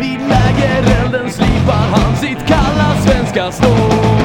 Vid lägerelden slipar han sitt kalla svenska stål.